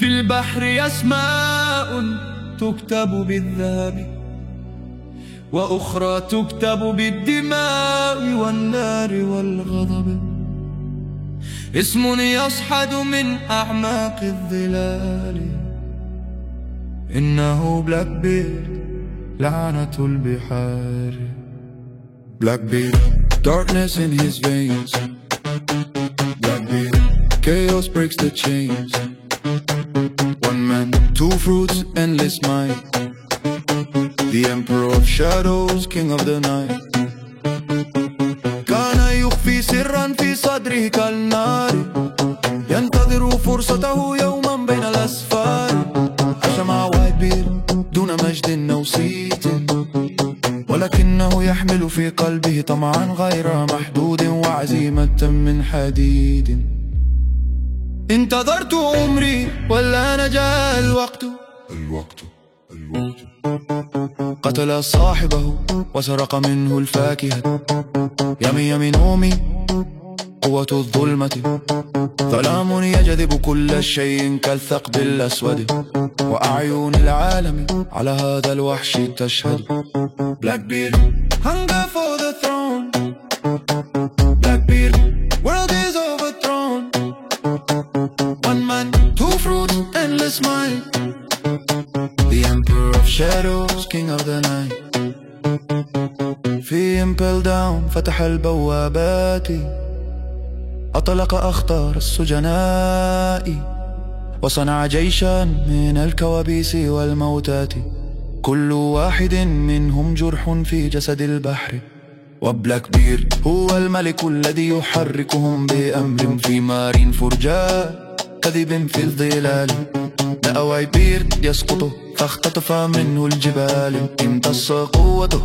في البحر أسماء تكتب بالذهب وأخرى تكتب بالدماء والنار والغضب. اسم يصحد من أعماق الظلال. إنه بلاك بيرد لعنة البحار. Blackbeard, darkness in his veins. Blackbeard, chaos breaks the chains. Man, two fruits, endless mind The emperor of shadows, king of the night. كان يخفي سرا في صدره كالنار ينتظر فرصته يوما بين الأسفار عاش مع وايت بير دون مجد أو صيت ولكنه يحمل في قلبه طمعا غير محدود وعزيمة من حديد انتظرت عمري والآن جاء الوقت؟ الوقت الوقت. قتل صاحبه وسرق منه الفاكهة. يمي يمي نومي قوة الظلمة. ظلام يجذب كل شيء كالثقب الأسود. وأعين العالم على هذا الوحش تشهد. Blackbeard Hunger for the throne. Shadows, king of the night. في Impel Down فتح البوابات. أطلق أخطار السجناء. وصنع جيشا من الكوابيس والموتات. كل واحد منهم جرح في جسد البحر. و Blackbeard هو الملك الذي يحركهم بأمر في مار فرجاء. كذب في الظلال. دأوي بير يسقط فاختطف منه الجبال. امتص قوته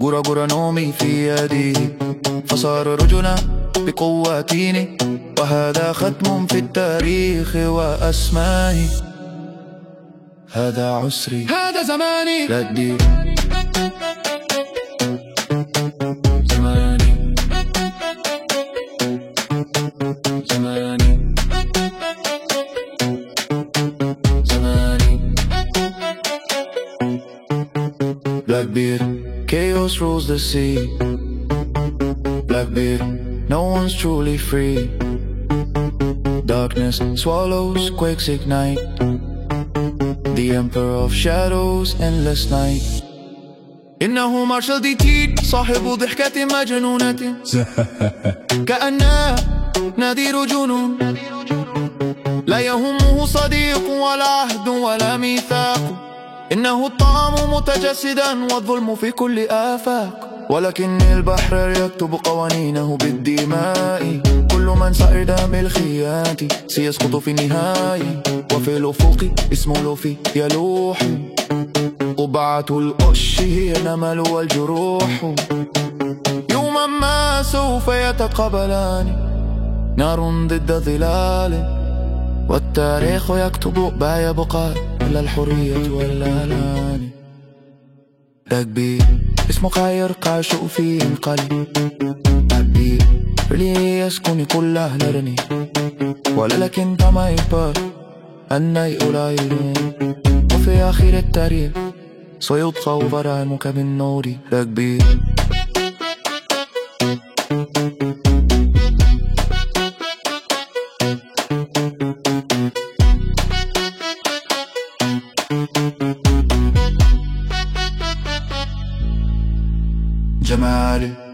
قرى قرى نومي في يديه فصار رجلا بقواتين وهذا ختم في التاريخ وأسمائي هذا عسري. هذا زماني. ردي Blackbeard, chaos rules the sea Blackbeard, no one's truly free Darkness swallows, quakes ignite The emperor of shadows, endless night إنه مارشال دي تيت صاحب ضحكة مجنونة كأنه نذير جنون لا يهمه صديق ولا عهد ولا ميثاق إنه الطعام متجسدا والظلم في كل آفاق. ولكن البحر يكتب قوانينه بالدماء. كل من سعد بالخيانة سيسقط في النهاية وفي الأفق اسم لوفي يلوح. قبعة القش هي الأمل والجروح. يوما ما سوف يتقابلان. نار ضد ظلال. والتاريخ يكتب ما يبقى إلا الحرية والآلان رجبي اسمك يرقع في قلبي رجبي لي يسكن كل أهلرني ولا لكن كما يبقى أني قليل. وفي آخر التاريخ سيبقى برهنك بالنور رجبي chamar.